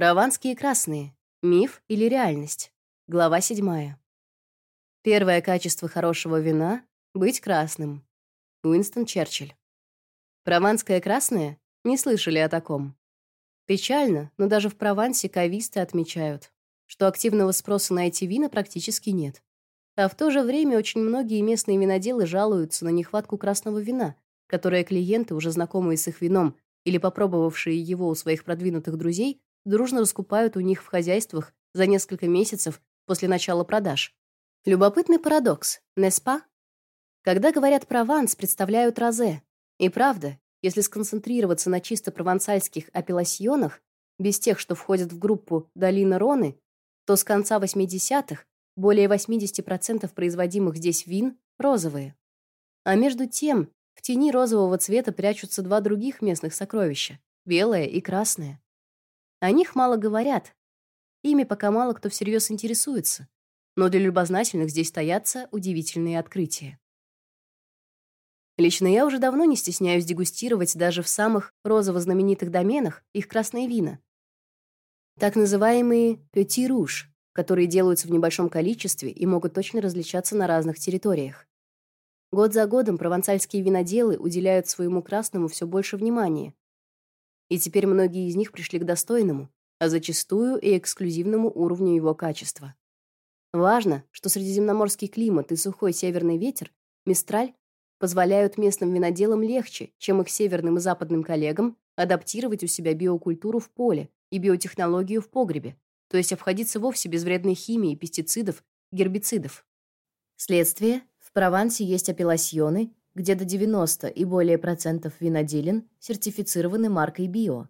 Прованские красные. Миф или реальность? Глава 7. Первое качество хорошего вина быть красным. Уинстон Черчилль. Прованское красное? Не слышали о таком. Печально, но даже в Провансе кависты отмечают, что активного спроса на эти вина практически нет. А в то же время очень многие местные виноделы жалуются на нехватку красного вина, которое клиенты, уже знакомые с их вином или попробовавшие его у своих продвинутых друзей, дружно раскупают у них в хозяйствах за несколько месяцев после начала продаж. Любопытный парадокс, не спа? Когда говорят Прованс, представляют розе. И правда, если сконцентрироваться на чисто провансальских апелласьонах, без тех, что входят в группу Долина Роны, то с конца 80-х более 80% производимых здесь вин розовые. А между тем, в тени розового цвета прячутся два других местных сокровища белое и красное. О них мало говорят. Ими пока мало кто всерьез интересуется. Но для любознательных здесь таятся удивительные открытия. Лично я уже давно не стесняюсь дегустировать даже в самых розово знаменитых доменах их красные вина. Так называемые petit rouge, которые делаются в небольшом количестве и могут точно различаться на разных территориях. Год за годом провансальские виноделы уделяют своему красному все больше внимания, и теперь многие из них пришли к достойному, а зачастую и эксклюзивному уровню его качества. Важно, что средиземноморский климат и сухой северный ветер, мистраль, позволяют местным виноделам легче, чем их северным и западным коллегам, адаптировать у себя биокультуру в поле и биотехнологию в погребе, то есть обходиться вовсе без вредной химии, пестицидов, гербицидов. Следствие в Провансе есть апелласьоны, где до 90 и более процентов виноделин сертифицированы маркой био.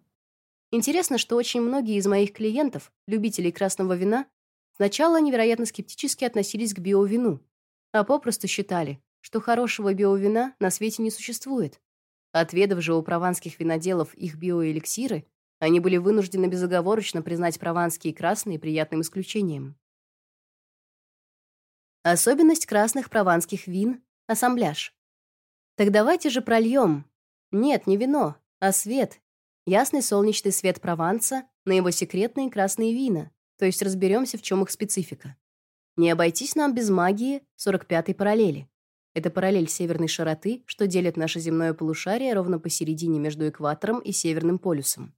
Интересно, что очень многие из моих клиентов, любителей красного вина, сначала невероятно скептически относились к биовину, а попросту считали, что хорошего биовина на свете не существует. Отведав же у прованских виноделов их биоэликсиры, они были вынуждены безоговорочно признать прованские красные приятным исключением. Особенность красных прованских вин ассамбляж. Так давайте же прольем. Нет, не вино, а свет. Ясный солнечный свет Прованса на его секретные красные вина. То есть разберемся, в чем их специфика. Не обойтись нам без магии 45-й параллели. Это параллель северной широты, что делит наше земное полушарие ровно посередине между экватором и северным полюсом,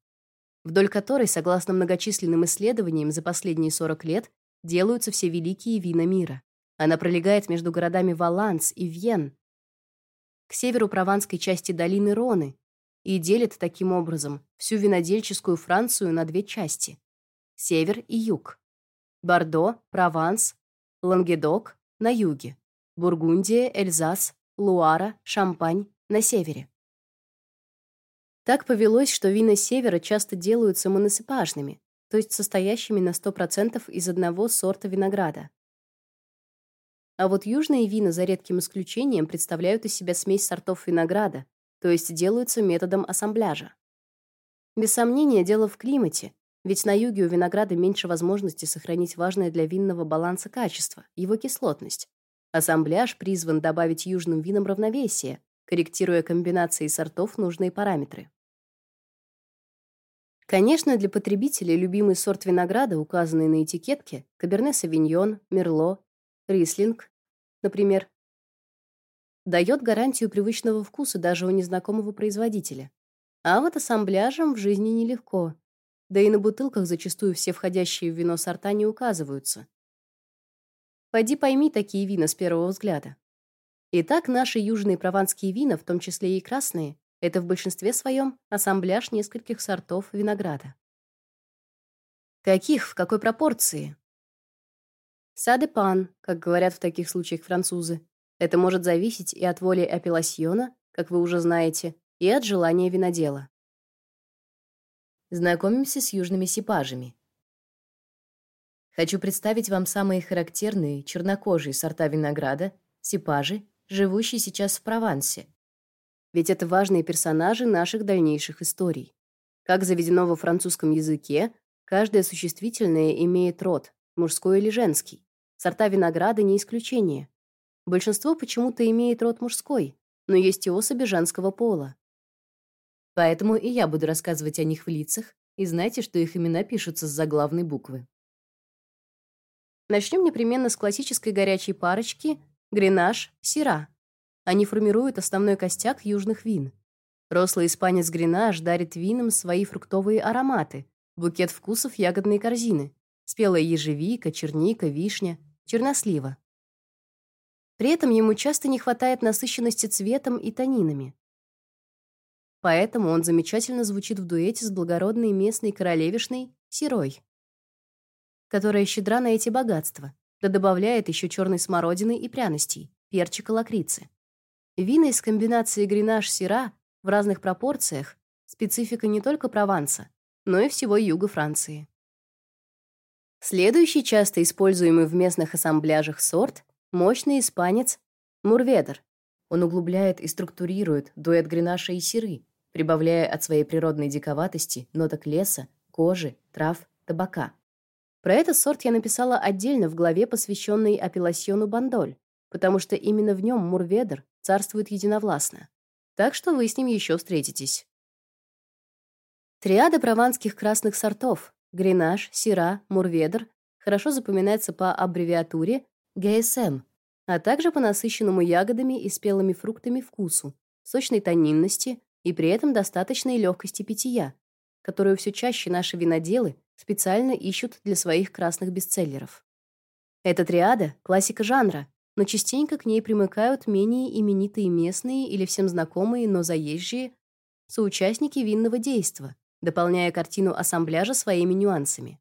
вдоль которой, согласно многочисленным исследованиям за последние 40 лет, делаются все великие вина мира. Она пролегает между городами Валанс и Вьен, к северу прованской части долины Роны и делит таким образом всю винодельческую Францию на две части: север и юг. Бордо, Прованс, Лангедок на юге, Бургундия, Эльзас, Луара, Шампань на севере. Так повелось, что вина севера часто делаются моносепажными, то есть состоящими на 100% из одного сорта винограда. А вот южные вина, за редким исключением, представляют из себя смесь сортов винограда, то есть делаются методом ассамбляжа. Без сомнения, дело в климате, ведь на юге у винограда меньше возможности сохранить важное для винного баланса качество его кислотность. Ассамбляж призван добавить южным винам равновесие, корректируя комбинации сортов нужные параметры. Конечно, для потребителей любимый сорт винограда, указанный на этикетке, Каберне Савиньон, Мерло, Рислинг, например, дает гарантию привычного вкуса даже у незнакомого производителя. А вот ассамбляжам в жизни нелегко. Да и на бутылках зачастую все входящие в вино сорта не указываются. Пойди пойми такие вина с первого взгляда. Итак, наши южные прованские вина, в том числе и красные, это в большинстве своем ассамбляж нескольких сортов винограда. Каких, в какой пропорции? Саде пан, как говорят в таких случаях французы. Это может зависеть и от воли апелласьона, как вы уже знаете, и от желания винодела. Знакомимся с южными сипажами. Хочу представить вам самые характерные чернокожие сорта винограда, сипажи, живущие сейчас в Провансе. Ведь это важные персонажи наших дальнейших историй. Как заведено во французском языке, каждое существительное имеет род, мужской или женский. Сорта винограда не исключение. Большинство почему-то имеет род мужской, но есть и особи женского пола. Поэтому и я буду рассказывать о них в лицах, и знайте, что их имена пишутся с заглавной буквы. Начнем непременно с классической горячей парочки Гренаж, Сира. Они формируют основной костяк южных вин. Рослый испанец Гренаж дарит винам свои фруктовые ароматы, букет вкусов ягодной корзины, спелая ежевика, черника, вишня, чернослива. При этом ему часто не хватает насыщенности цветом и танинами. Поэтому он замечательно звучит в дуэте с благородной местной королевишной Сирой, которая щедра на эти богатства, да добавляет еще черной смородины и пряностей, перчика, лакрицы. Вина из комбинации гренаж-сира в разных пропорциях специфика не только Прованса, но и всего юга Франции. Следующий часто используемый в местных ассамбляжах сорт мощный испанец Мурведер. Он углубляет и структурирует дуэт гренаша и сиры, прибавляя от своей природной диковатости ноток леса, кожи, трав, табака. Про этот сорт я написала отдельно в главе, посвященной апелласьону Бандоль, потому что именно в нем Мурведер царствует единовластно. Так что вы с ним еще встретитесь. Триада прованских красных сортов Гренаж, Сира, Мурведер хорошо запоминается по аббревиатуре ГСМ, а также по насыщенному ягодами и спелыми фруктами вкусу, сочной тонинности и при этом достаточной легкости питья, которую все чаще наши виноделы специально ищут для своих красных бестселлеров. Эта триада классика жанра, но частенько к ней примыкают менее именитые местные или всем знакомые, но заезжие соучастники винного действа, дополняя картину ассамбляжа своими нюансами.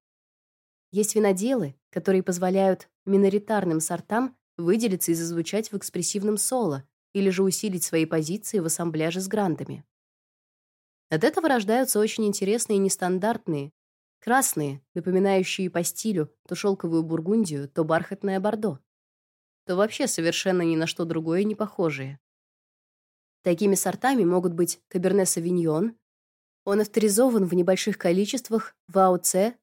Есть виноделы, которые позволяют миноритарным сортам выделиться и зазвучать в экспрессивном соло или же усилить свои позиции в ассамбляже с грандами. От этого рождаются очень интересные и нестандартные, красные, напоминающие по стилю то шелковую бургундию, то бархатное бордо, то вообще совершенно ни на что другое не похожие. Такими сортами могут быть Каберне Савиньон, он авторизован в небольших количествах в АОЦ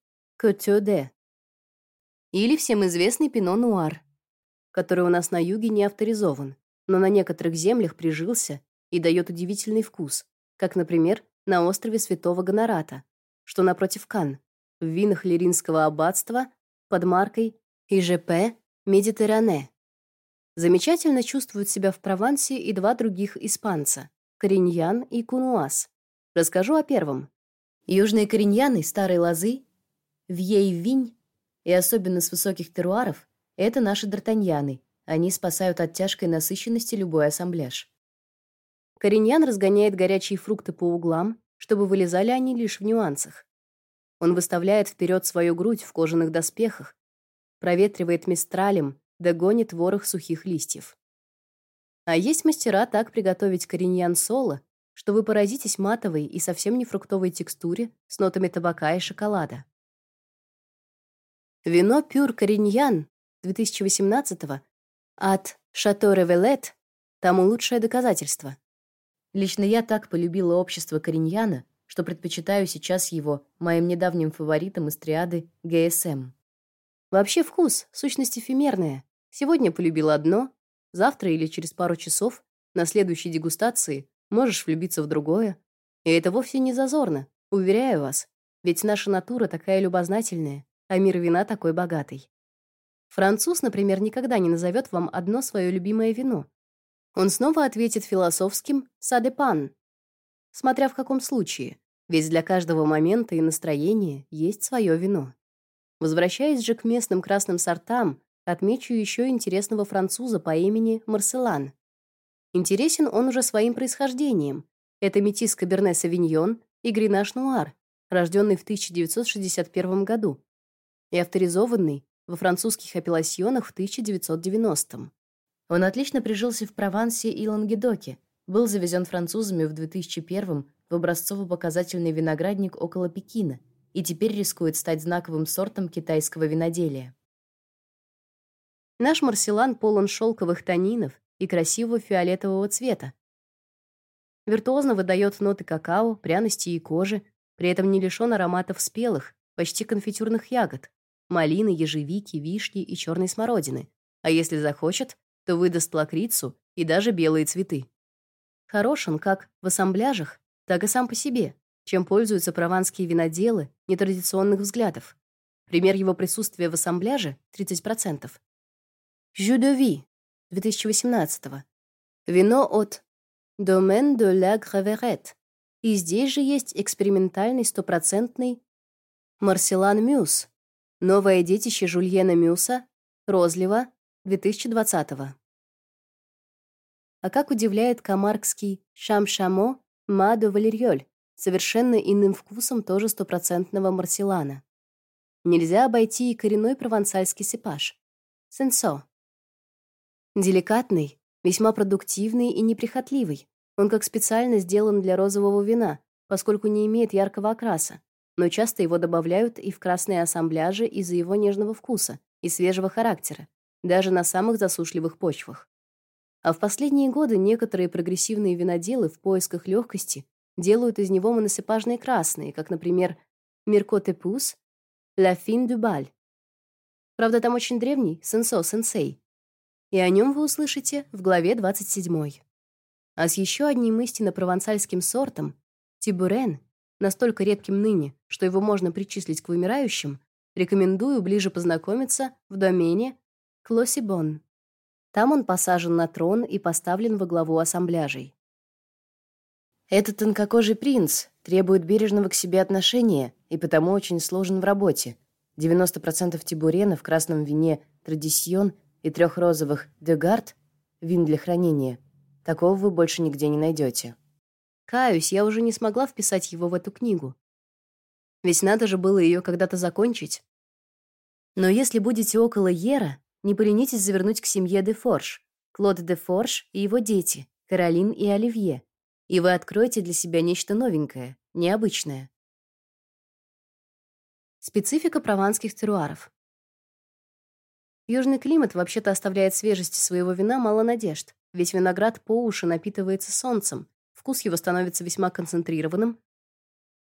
Côte или всем известный Пино Нуар, который у нас на юге не авторизован, но на некоторых землях прижился и дает удивительный вкус, как, например, на острове Святого Гонората, что напротив Кан, в винах Лиринского аббатства под маркой ИЖП Медитеране. Замечательно чувствуют себя в Провансе и два других испанца Кориньян и Кунуас. Расскажу о первом. Южные кориньяны старой лозы, вьей-винь и особенно с высоких теруаров это наши д'Артаньяны. Они спасают от тяжкой насыщенности любой ассамбляж. Кориньян разгоняет горячие фрукты по углам, чтобы вылезали они лишь в нюансах. Он выставляет вперед свою грудь в кожаных доспехах, проветривает мистралем, догонит ворох сухих листьев. А есть мастера так приготовить кориньян соло, что вы поразитесь матовой и совсем не фруктовой текстуре с нотами табака и шоколада. Вино Пюр Кориньян 2018 от Шато Ревелет тому лучшее доказательство. Лично я так полюбила общество Кориньяна, что предпочитаю сейчас его моим недавним фаворитом из триады ГСМ. Вообще вкус сущность эфемерная. Сегодня полюбила одно, завтра или через пару часов на следующей дегустации можешь влюбиться в другое. И это вовсе не зазорно, уверяю вас. Ведь наша натура такая любознательная, а мир вина такой богатый. Француз, например, никогда не назовет вам одно свое любимое вино. Он снова ответит философским «садепан», смотря в каком случае, ведь для каждого момента и настроения есть свое вино. Возвращаясь же к местным красным сортам, отмечу еще интересного француза по имени Марселан. Интересен он уже своим происхождением. Это метис Каберне Савиньон и Гренаш Нуар, рожденный в 1961 году и авторизованный во французских апелласьонах в 1990-м. Он отлично прижился в Провансе и Лангедоке, был завезен французами в 2001 в образцово-показательный виноградник около Пекина и теперь рискует стать знаковым сортом китайского виноделия. Наш марселан полон шелковых танинов и красивого фиолетового цвета. Виртуозно выдает ноты какао, пряности и кожи, при этом не лишен ароматов спелых, почти конфитюрных ягод, малины, ежевики, вишни и черной смородины. А если захочет, то выдаст лакрицу и даже белые цветы. Хорош он как в ассамбляжах, так и сам по себе, чем пользуются прованские виноделы нетрадиционных взглядов. Пример его присутствия в ассамбляже 30%. Жюдови 2018 -го. Вино от Domaine de la Graverette. И здесь же есть экспериментальный стопроцентный Марселан Мюс. Новое детище Жульена Мюса, Розлива 2020 -го. А как удивляет Комаркский Шам-Шамо Мадо Валерьёль, совершенно иным вкусом тоже стопроцентного марселана. Нельзя обойти и коренной провансальский сепаж. Сенсо. Деликатный, весьма продуктивный и неприхотливый. Он как специально сделан для розового вина, поскольку не имеет яркого окраса, но часто его добавляют и в красные ассамбляжи из-за его нежного вкуса и свежего характера, даже на самых засушливых почвах. А в последние годы некоторые прогрессивные виноделы в поисках легкости делают из него моносепажные красные, как, например, Меркоте Пус, Ла Фин Bal. Правда, там очень древний Сенсо Сенсей. И о нем вы услышите в главе 27. А с еще одним истинно провансальским сортом Тибурен настолько редким ныне, что его можно причислить к вымирающим, рекомендую ближе познакомиться в домене Клосибон. Там он посажен на трон и поставлен во главу ассамбляжей. Этот тонкокожий принц требует бережного к себе отношения и потому очень сложен в работе. 90% тибурена в красном вине Традисьон и трех розовых Дегард вин для хранения. Такого вы больше нигде не найдете. Каюсь, я уже не смогла вписать его в эту книгу. Ведь надо же было ее когда-то закончить. Но если будете около Ера, не поленитесь завернуть к семье де Форш, Клод де Форш и его дети, Каролин и Оливье, и вы откроете для себя нечто новенькое, необычное. Специфика прованских теруаров. Южный климат вообще-то оставляет свежести своего вина мало надежд, ведь виноград по уши напитывается солнцем, вкус его становится весьма концентрированным.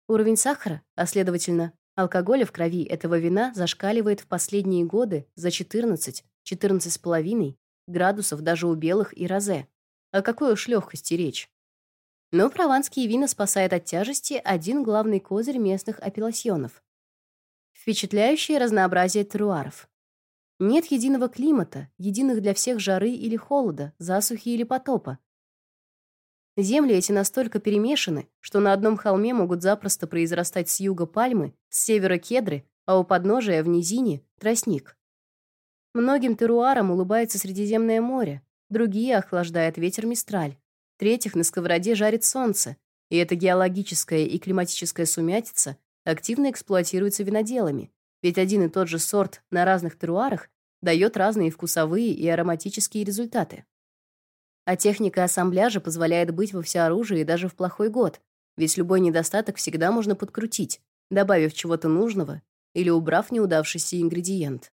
Уровень сахара, а следовательно, алкоголя в крови этого вина зашкаливает в последние годы за 14, 14,5 градусов даже у белых и розе. О какой уж легкости речь. Но прованские вина спасает от тяжести один главный козырь местных апелласьонов. Впечатляющее разнообразие теруаров. Нет единого климата, единых для всех жары или холода, засухи или потопа, Земли эти настолько перемешаны, что на одном холме могут запросто произрастать с юга пальмы, с севера кедры, а у подножия в низине тростник. Многим теруарам улыбается Средиземное море, другие охлаждает ветер мистраль, третьих на сковороде жарит солнце, и эта геологическая и климатическая сумятица активно эксплуатируется виноделами, ведь один и тот же сорт на разных теруарах дает разные вкусовые и ароматические результаты. А техника ассамбляжа позволяет быть во всеоружии даже в плохой год, ведь любой недостаток всегда можно подкрутить, добавив чего-то нужного или убрав неудавшийся ингредиент.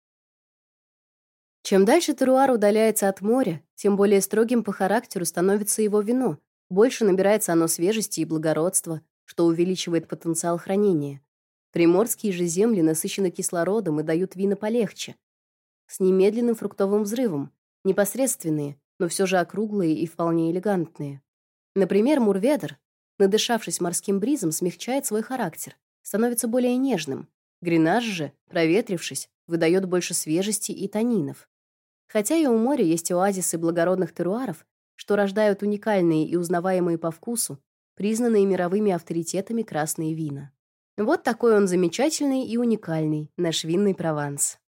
Чем дальше теруар удаляется от моря, тем более строгим по характеру становится его вино, больше набирается оно свежести и благородства, что увеличивает потенциал хранения. Приморские же земли насыщены кислородом и дают вина полегче, с немедленным фруктовым взрывом, непосредственные, но все же округлые и вполне элегантные. Например, Мурведер, надышавшись морским бризом, смягчает свой характер, становится более нежным. Гренаж же, проветрившись, выдает больше свежести и танинов. Хотя и у моря есть оазисы благородных теруаров, что рождают уникальные и узнаваемые по вкусу, признанные мировыми авторитетами красные вина. Вот такой он замечательный и уникальный, наш винный Прованс.